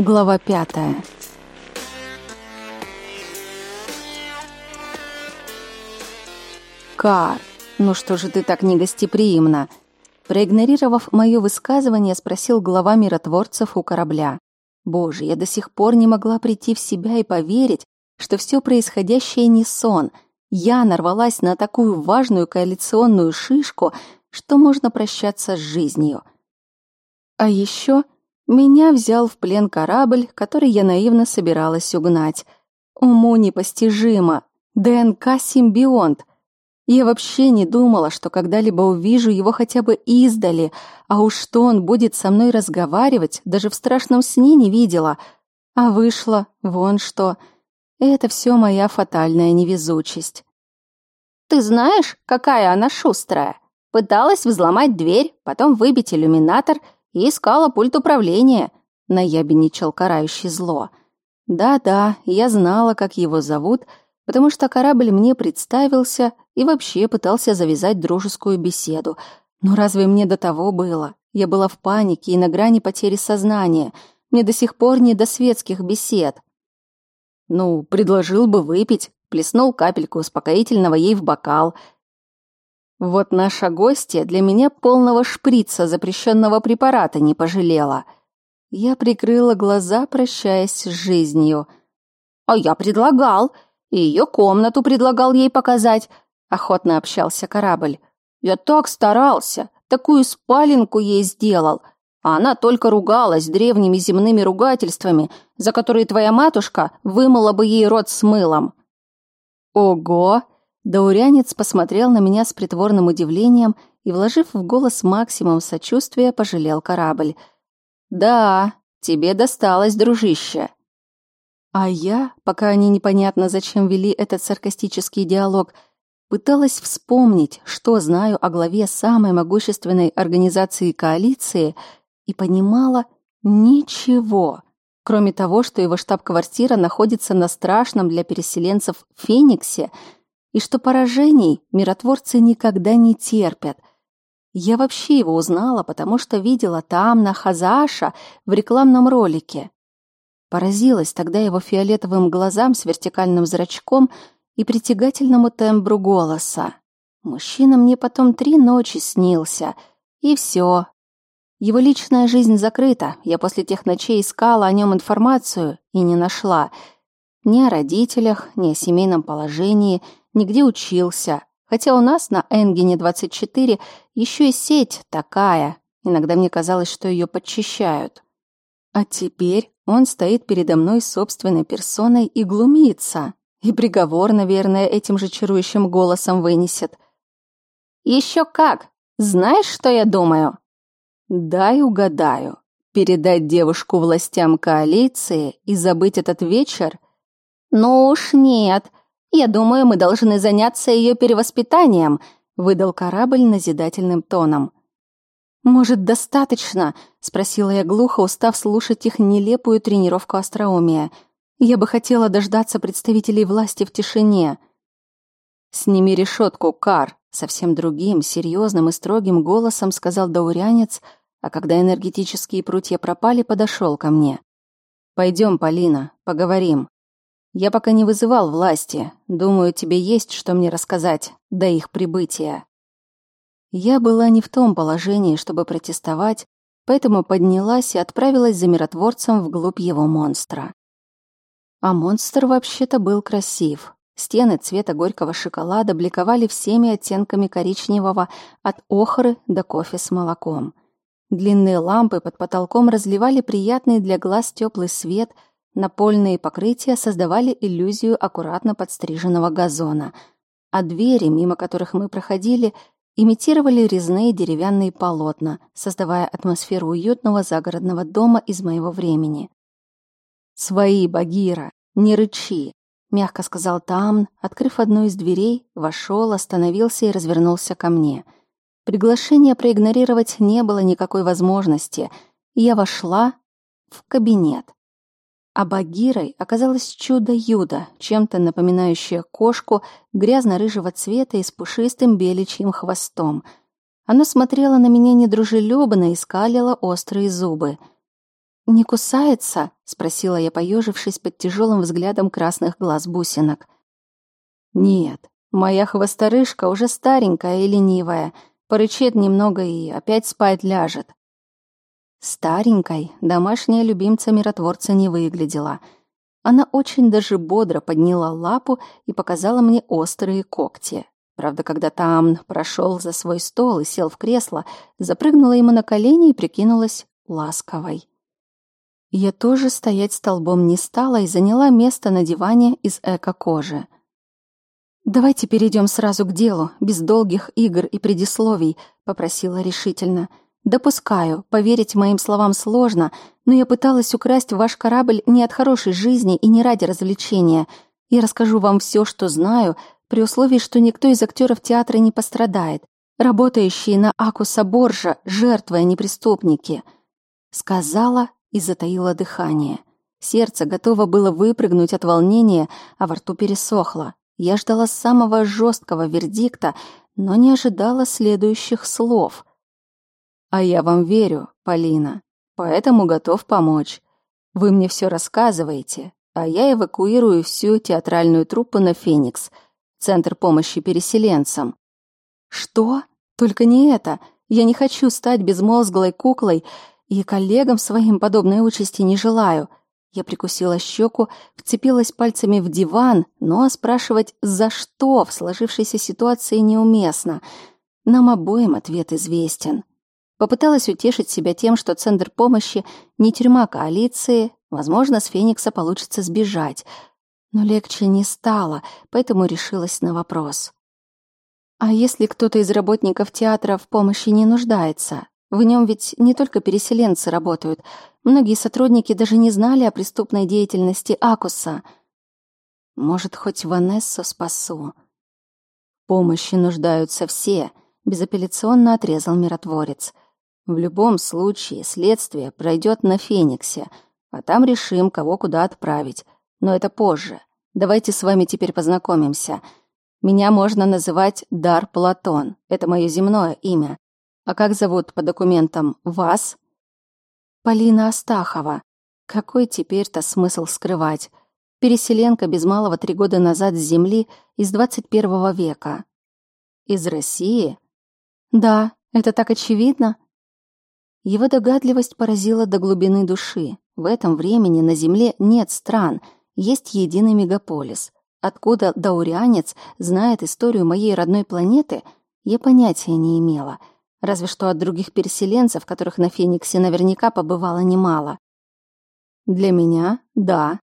Глава пятая. Кар, ну что же ты так негостеприимна? Проигнорировав мое высказывание, спросил глава миротворцев у корабля. Боже, я до сих пор не могла прийти в себя и поверить, что все происходящее не сон. Я нарвалась на такую важную коалиционную шишку, что можно прощаться с жизнью. А еще меня взял в плен корабль, который я наивно собиралась угнать. Уму непостижимо. ДНК-симбионт. Я вообще не думала, что когда-либо увижу его хотя бы издали, а уж что он будет со мной разговаривать, даже в страшном сне не видела. А вышло, вон что. Это все моя фатальная невезучесть. «Ты знаешь, какая она шустрая? Пыталась взломать дверь, потом выбить иллюминатор — и искала пульт управления», — наябеничал карающий зло. «Да-да, я знала, как его зовут, потому что корабль мне представился и вообще пытался завязать дружескую беседу. Но разве мне до того было? Я была в панике и на грани потери сознания. Мне до сих пор не до светских бесед». «Ну, предложил бы выпить», плеснул капельку успокоительного ей в бокал — вот наша гостья для меня полного шприца запрещенного препарата не пожалела. Я прикрыла глаза, прощаясь с жизнью. «А я предлагал, и ее комнату предлагал ей показать», — охотно общался корабль. «Я так старался, такую спаленку ей сделал, а она только ругалась древними земными ругательствами, за которые твоя матушка вымыла бы ей рот с мылом». «Ого!» Даурянец посмотрел на меня с притворным удивлением и, вложив в голос максимум сочувствия, пожалел корабль. «Да, тебе досталось, дружище». А я, пока они непонятно зачем вели этот саркастический диалог, пыталась вспомнить, что знаю о главе самой могущественной организации коалиции, и понимала ничего, кроме того, что его штаб-квартира находится на страшном для переселенцев Фениксе — и что поражений миротворцы никогда не терпят. Я вообще его узнала, потому что видела там, на Хазааша, в рекламном ролике. Поразилась тогда его фиолетовым глазам с вертикальным зрачком и притягательному тембру голоса. Мужчина мне потом три ночи снился, и все. Его личная жизнь закрыта, я после тех ночей искала о нем информацию и не нашла. Ни о родителях, ни о семейном положении — нигде учился. Хотя у нас на Энгене 24 еще и сеть такая. Иногда мне казалось, что ее подчищают. А теперь он стоит передо мной собственной персоной и глумится. И приговор, наверное, этим же чарующим голосом вынесет. Еще как! Знаешь, что я думаю?» «Дай угадаю. Передать девушку властям коалиции и забыть этот вечер?» «Ну уж нет. «Я думаю, мы должны заняться ее перевоспитанием», — выдал корабль назидательным тоном. «Может, достаточно?» — спросила я глухо, устав слушать их нелепую тренировку остроумия. «Я бы хотела дождаться представителей власти в тишине». «Сними решетку, Кар», — совсем другим, серьезным и строгим голосом сказал даурянец, а когда энергетические прутья пропали, подошел ко мне. «Пойдем, Полина, поговорим». Я пока не вызывал власти. Думаю, тебе есть что мне рассказать до их прибытия. Я была не в том положении, чтобы протестовать, поэтому поднялась и отправилась за миротворцем вглубь его монстра. А монстр вообще-то был красив. Стены цвета горького шоколада бликовали всеми оттенками коричневого от охры до кофе с молоком. Длинные лампы под потолком разливали приятный для глаз теплый свет – Напольные покрытия создавали иллюзию аккуратно подстриженного газона, а двери, мимо которых мы проходили, имитировали резные деревянные полотна, создавая атмосферу уютного загородного дома из моего времени. «Свои, Багира, не рычи!» — мягко сказал Таамн, открыв одну из дверей, вошел, остановился и развернулся ко мне. Приглашение проигнорировать не было никакой возможности, и я вошла в кабинет. А Багирой оказалось чудо-юдо, чем-то напоминающее кошку грязно-рыжего цвета и с пушистым беличьим хвостом. Оно смотрело на меня недружелюбно и скалило острые зубы. не кусается?» — спросила я, поежившись под тяжелым взглядом красных глаз бусинок. «Нет, моя хвосторышка уже старенькая и ленивая, порычит немного и опять спать ляжет». Старенькой домашняя любимца миротворца не выглядела. Она очень даже бодро подняла лапу и показала мне острые когти. Правда, когда Таамн прошел за свой стол и сел в кресло, запрыгнула ему на колени и прикинулась ласковой. Я тоже стоять столбом не стала и заняла место на диване из эко-кожи. «Давайте перейдем сразу к делу, без долгих игр и предисловий», — попросила решительно. «Допускаю, поверить моим словам сложно, но я пыталась украсть ваш корабль не от хорошей жизни и не ради развлечения. Я расскажу вам все, что знаю, при условии, что никто из актеров театра не пострадает. Работающие на Акуса Боржа — жертвы, а не преступники. Сказала и затаила дыхание. Сердце готово было выпрыгнуть от волнения, а во рту пересохло. Я ждала самого жесткого вердикта, но не ожидала следующих слов. «А я вам верю, Полина, поэтому готов помочь. Вы мне все рассказываете, а я эвакуирую всю театральную труппу на Феникс — Центр помощи переселенцам. Что? Только не это. Я не хочу стать безмозглой куклой, и коллегам своим подобной участи не желаю. Я прикусила щеку, вцепилась пальцами в диван, но спрашивать «за что» в сложившейся ситуации неуместно. Нам обоим ответ известен. Попыталась утешить себя тем, что Центр помощи не тюрьма коалиции, возможно, с Феникса получится сбежать — но легче не стало, поэтому решилась на вопрос. А если кто-то из работников театра в помощи не нуждается? В нем ведь не только переселенцы работают. Многие сотрудники даже не знали о преступной деятельности Акуса. Может, хоть Ванессу спасу? Помощи нуждаются все, безапелляционно отрезал миротворец. В любом случае следствие пройдет на Фениксе, а там решим, кого куда отправить. Но это позже. Давайте с вами теперь познакомимся. Меня можно называть Дар Платон. Это мое земное имя. А как зовут по документам вас? Полина Астахова. Какой теперь-то смысл скрывать? Переселенка без малого три года назад с Земли из 21 века. Из России? Да, это так очевидно. Его догадливость поразила до глубины души. В этом времени на Земле нет стран — есть единый мегаполис. Откуда даурянец знает историю моей родной планеты, я понятия не имела, разве что от других переселенцев, которых на Фениксе наверняка побывало немало. Для меня — да.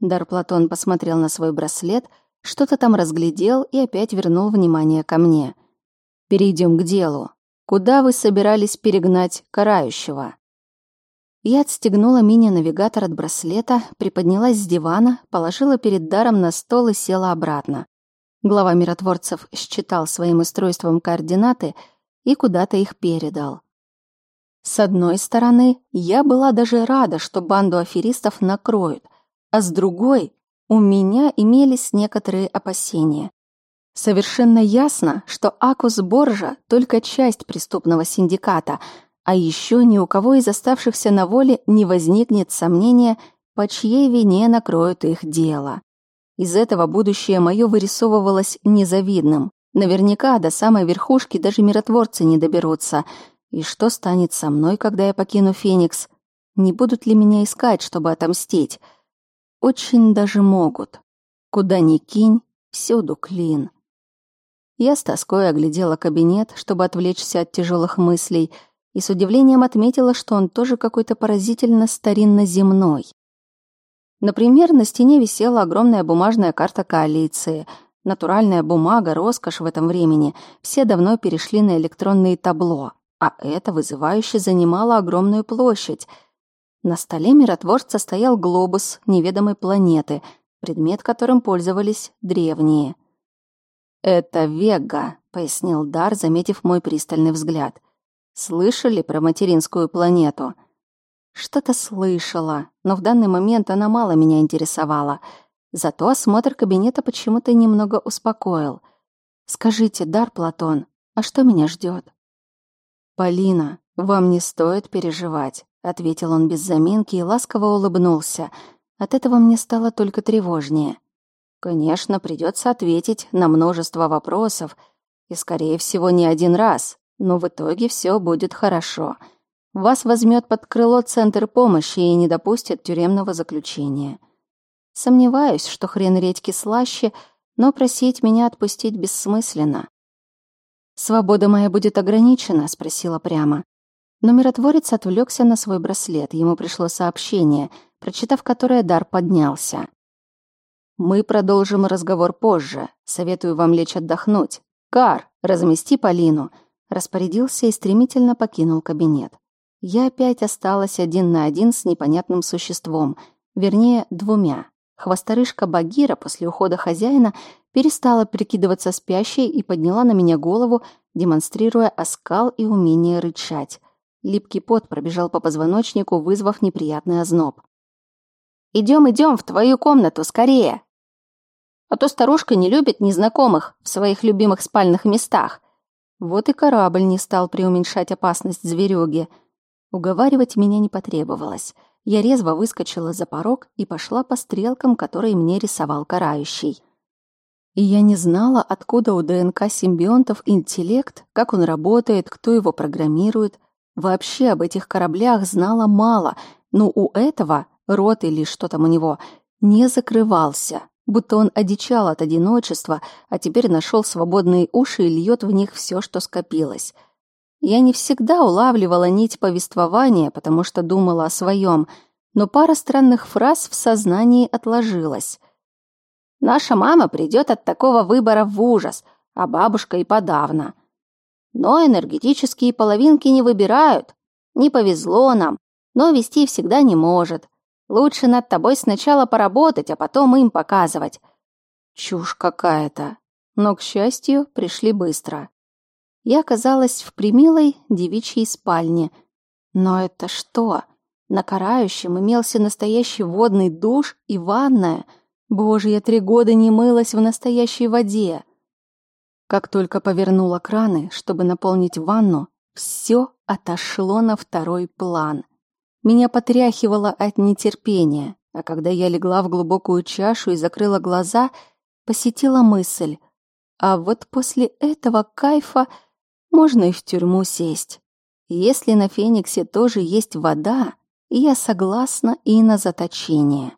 Дар Платон посмотрел на свой браслет, что-то там разглядел и опять вернул внимание ко мне. Перейдем к делу. Куда вы собирались перегнать карающего? Я отстегнула мини-навигатор от браслета, приподнялась с дивана, положила перед даром на стол и села обратно. Глава миротворцев считал своим устройством координаты и куда-то их передал. С одной стороны, я была даже рада, что банду аферистов накроют, а с другой, у меня имелись некоторые опасения. Совершенно ясно, что Акус Боржа — только часть преступного синдиката — а еще ни у кого из оставшихся на воле не возникнет сомнения, по чьей вине накроют их дело. Из этого будущее мое вырисовывалось незавидным. Наверняка до самой верхушки даже миротворцы не доберутся. И что станет со мной, когда я покину Феникс? Не будут ли меня искать, чтобы отомстить? Очень даже могут. Куда ни кинь, всюду клин. Я с тоской оглядела кабинет, чтобы отвлечься от тяжелых мыслей — и с удивлением отметила, что он тоже какой-то поразительно старинно-земной. Например, на стене висела огромная бумажная карта коалиции. Натуральная бумага, роскошь в этом времени. Все давно перешли на электронные табло, а это вызывающе занимало огромную площадь. На столе миротворца стоял глобус неведомой планеты, предмет которым пользовались древние. «Это Вега», — пояснил Дар, заметив мой пристальный взгляд — Слышали про материнскую планету? Что-то слышала, но в данный момент она мало меня интересовала. Зато осмотр кабинета почему-то немного успокоил. Скажите, Дар Платон, а что меня ждет? Полина, вам не стоит переживать. ответил он без заминки и ласково улыбнулся. От этого мне стало только тревожнее. Конечно, придется ответить на множество вопросов, и, скорее всего, не один раз, но в итоге все будет хорошо. Вас возьмет под крыло Центр помощи и не допустит тюремного заключения. Сомневаюсь, что хрен редьки слаще, но просить меня отпустить бессмысленно. «Свобода моя будет ограничена?» — спросила прямо. Но миротворец отвлекся на свой браслет. Ему пришло сообщение, прочитав которое дар поднялся. «Мы продолжим разговор позже. Советую вам лечь отдохнуть. Кар, размести Полину!» Распорядился и стремительно покинул кабинет. Я опять осталась один на один с непонятным существом, вернее, двумя. Хвосторышка Багира после ухода хозяина перестала прикидываться спящей и подняла на меня голову, демонстрируя оскал и умение рычать. Липкий пот пробежал по позвоночнику, вызвав неприятный озноб. «Идем, идем в твою комнату, скорее!» А то старушка не любит незнакомых в своих любимых спальных местах. Вот и корабль не стал преуменьшать опасность зверюги. Уговаривать меня не потребовалось. Я резво выскочила за порог и пошла по стрелкам, которые мне рисовал карающий. И я не знала, откуда у ДНК симбионтов интеллект, как он работает, кто его программирует. Вообще об этих кораблях знала мало, но у этого, рот или что там у него, не закрывался, будто он одичал от одиночества, а теперь нашел свободные уши и льет в них все, что скопилось. Я не всегда улавливала нить повествования, потому что думала о своем, но пара странных фраз в сознании отложилась — Наша мама придет от такого выбора в ужас, а бабушка и подавно. Но энергетические половинки не выбирают. Не повезло нам, но вести всегда не может. Лучше над тобой сначала поработать, а потом им показывать. Чушь какая-то. Но, к счастью, пришли быстро. Я оказалась в примилой девичьей спальне. Но это что? На карающем имелся настоящий водный душ и ванная — Боже, я три года не мылась в настоящей воде. Как только повернула краны, чтобы наполнить ванну, все отошло на второй план. Меня потряхивало от нетерпения, а когда я легла в глубокую чашу и закрыла глаза, посетила мысль. А вот после этого кайфа можно и в тюрьму сесть. Если на Фениксе тоже есть вода, я согласна и на заточение.